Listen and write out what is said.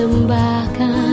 persembahkan